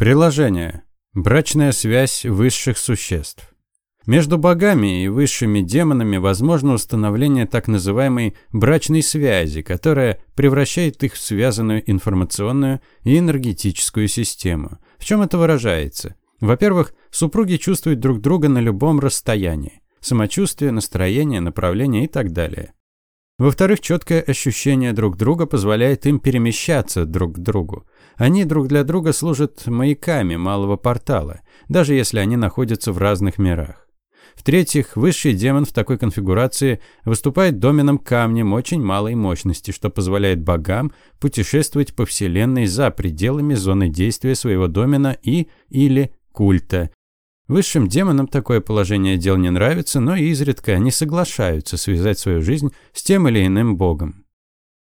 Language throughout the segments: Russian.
Приложение. Брачная связь высших существ. Между богами и высшими демонами возможно установление так называемой брачной связи, которая превращает их в связанную информационную и энергетическую систему. В чем это выражается? Во-первых, супруги чувствуют друг друга на любом расстоянии. Самочувствие, настроение, направление и так далее. Во-вторых, четкое ощущение друг друга позволяет им перемещаться друг к другу. Они друг для друга служат маяками малого портала, даже если они находятся в разных мирах. В-третьих, высший демон в такой конфигурации выступает доменом камнем очень малой мощности, что позволяет богам путешествовать по Вселенной за пределами зоны действия своего домена и или культа. Высшим демонам такое положение дел не нравится, но изредка они соглашаются связать свою жизнь с тем или иным богом.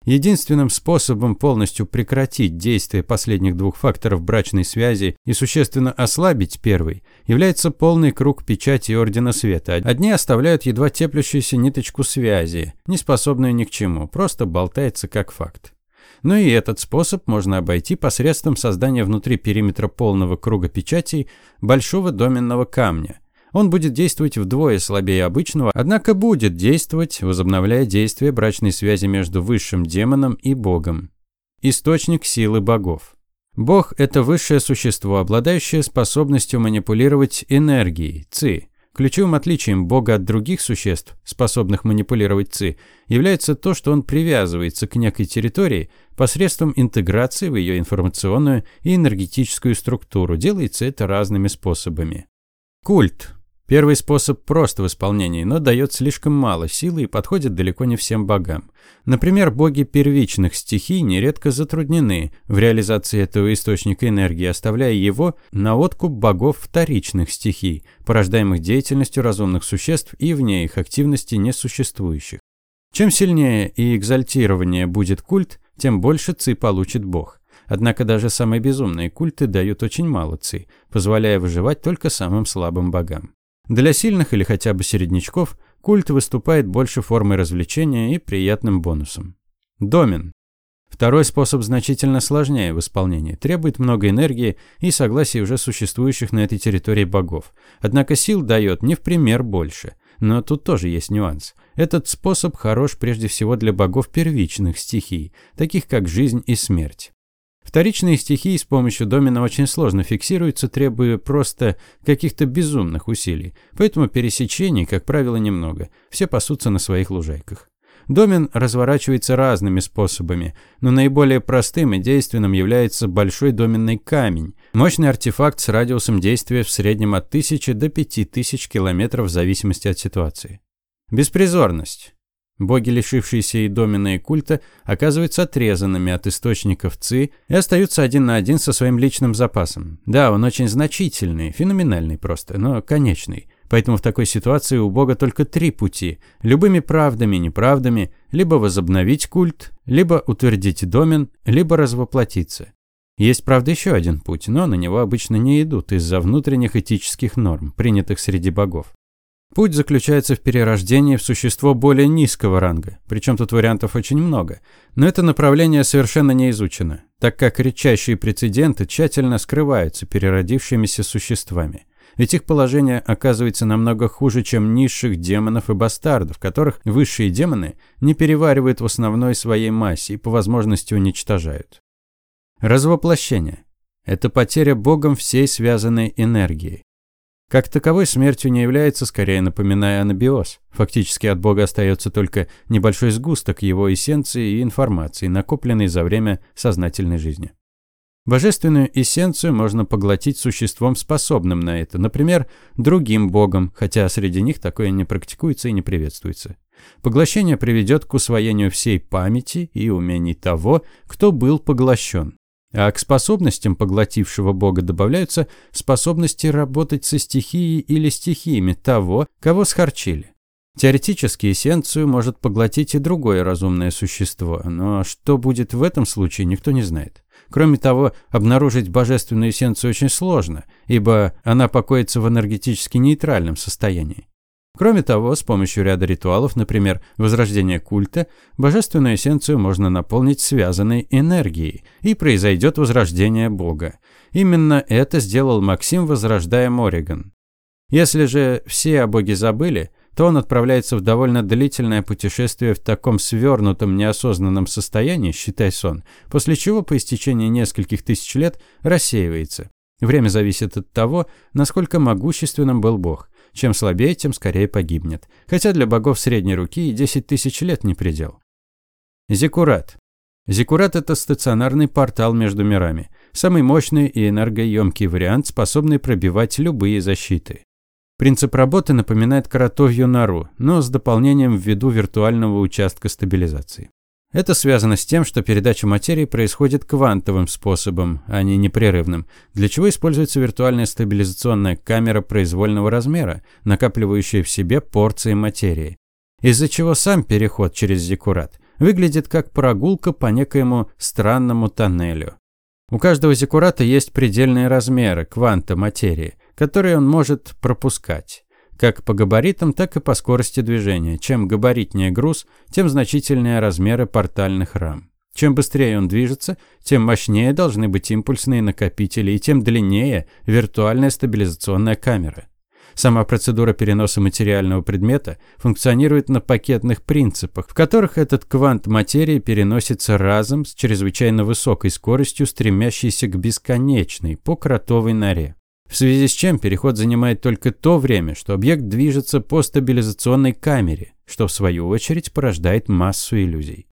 Единственным способом полностью прекратить действие последних двух факторов брачной связи и существенно ослабить первый является полный круг печати Ордена Света. Одни оставляют едва теплящуюся ниточку связи, не способную ни к чему, просто болтается как факт. Но и этот способ можно обойти посредством создания внутри периметра полного круга печатей большого доменного камня – он будет действовать вдвое слабее обычного, однако будет действовать, возобновляя действие брачной связи между высшим демоном и богом. Источник силы богов. Бог – это высшее существо, обладающее способностью манипулировать энергией, ци. Ключевым отличием Бога от других существ, способных манипулировать ЦИ, является то, что он привязывается к некой территории посредством интеграции в ее информационную и энергетическую структуру. Делается это разными способами. Культ Первый способ прост в исполнении, но дает слишком мало силы и подходит далеко не всем богам. Например, боги первичных стихий нередко затруднены в реализации этого источника энергии, оставляя его на откуп богов вторичных стихий, порождаемых деятельностью разумных существ и вне их активности несуществующих. Чем сильнее и экзальтированнее будет культ, тем больше ци получит бог. Однако даже самые безумные культы дают очень мало ци, позволяя выживать только самым слабым богам. Для сильных или хотя бы середнячков культ выступает больше формой развлечения и приятным бонусом. Домен. Второй способ значительно сложнее в исполнении, требует много энергии и согласия уже существующих на этой территории богов. Однако сил дает не в пример больше. Но тут тоже есть нюанс. Этот способ хорош прежде всего для богов первичных стихий, таких как жизнь и смерть. Вторичные стихии с помощью домена очень сложно фиксируются, требуя просто каких-то безумных усилий. Поэтому пересечений, как правило, немного. Все пасутся на своих лужайках. Домен разворачивается разными способами, но наиболее простым и действенным является большой доменный камень. Мощный артефакт с радиусом действия в среднем от 1000 до 5000 километров в зависимости от ситуации. Беспризорность. Боги, лишившиеся и домена и культа, оказываются отрезанными от источников ЦИ и остаются один на один со своим личным запасом. Да, он очень значительный, феноменальный просто, но конечный. Поэтому в такой ситуации у Бога только три пути. Любыми правдами неправдами либо возобновить культ, либо утвердить домен, либо развоплотиться. Есть, правда, еще один путь, но на него обычно не идут из-за внутренних этических норм, принятых среди богов. Путь заключается в перерождении в существо более низкого ранга, причем тут вариантов очень много. Но это направление совершенно не изучено, так как редчайшие прецеденты тщательно скрываются переродившимися существами. Ведь их положение оказывается намного хуже, чем низших демонов и бастардов, которых высшие демоны не переваривают в основной своей массе и по возможности уничтожают. Развоплощение – это потеря Богом всей связанной энергии. Как таковой смертью не является, скорее напоминая анабиоз. Фактически от Бога остается только небольшой сгусток его эссенции и информации, накопленной за время сознательной жизни. Божественную эссенцию можно поглотить существом, способным на это, например, другим богом, хотя среди них такое не практикуется и не приветствуется. Поглощение приведет к усвоению всей памяти и умений того, кто был поглощен. А к способностям поглотившего бога добавляются способности работать со стихией или стихиями того, кого схорчили. Теоретически эссенцию может поглотить и другое разумное существо, но что будет в этом случае, никто не знает. Кроме того, обнаружить божественную эссенцию очень сложно, ибо она покоится в энергетически нейтральном состоянии. Кроме того, с помощью ряда ритуалов, например, возрождения культа, божественную эссенцию можно наполнить связанной энергией, и произойдет возрождение Бога. Именно это сделал Максим, возрождая Мориган. Если же все о Боге забыли, то он отправляется в довольно длительное путешествие в таком свернутом, неосознанном состоянии, считай сон, после чего по истечении нескольких тысяч лет рассеивается. Время зависит от того, насколько могущественным был Бог. Чем слабее, тем скорее погибнет. Хотя для богов средней руки и 10 тысяч лет не предел. Зиккурат. Зиккурат – это стационарный портал между мирами. Самый мощный и энергоемкий вариант, способный пробивать любые защиты. Принцип работы напоминает кротовью нору, но с дополнением ввиду виртуального участка стабилизации. Это связано с тем, что передача материи происходит квантовым способом, а не непрерывным, для чего используется виртуальная стабилизационная камера произвольного размера, накапливающая в себе порции материи. Из-за чего сам переход через зиккурат выглядит как прогулка по некоему странному тоннелю. У каждого зиккурата есть предельные размеры кванта материи – которые он может пропускать. Как по габаритам, так и по скорости движения. Чем габаритнее груз, тем значительнее размеры портальных рам. Чем быстрее он движется, тем мощнее должны быть импульсные накопители и тем длиннее виртуальная стабилизационная камера. Сама процедура переноса материального предмета функционирует на пакетных принципах, в которых этот квант материи переносится разом с чрезвычайно высокой скоростью, стремящейся к бесконечной по кротовой норе. В связи с чем переход занимает только то время, что объект движется по стабилизационной камере, что в свою очередь порождает массу иллюзий.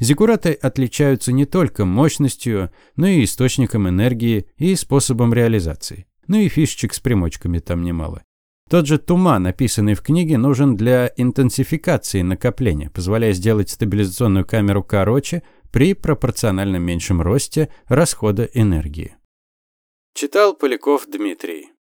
Зиккураты отличаются не только мощностью, но и источником энергии и способом реализации. Ну и фишечек с примочками там немало. Тот же туман, описанный в книге, нужен для интенсификации накопления, позволяя сделать стабилизационную камеру короче при пропорционально меньшем росте расхода энергии. Читал Поляков Дмитрий.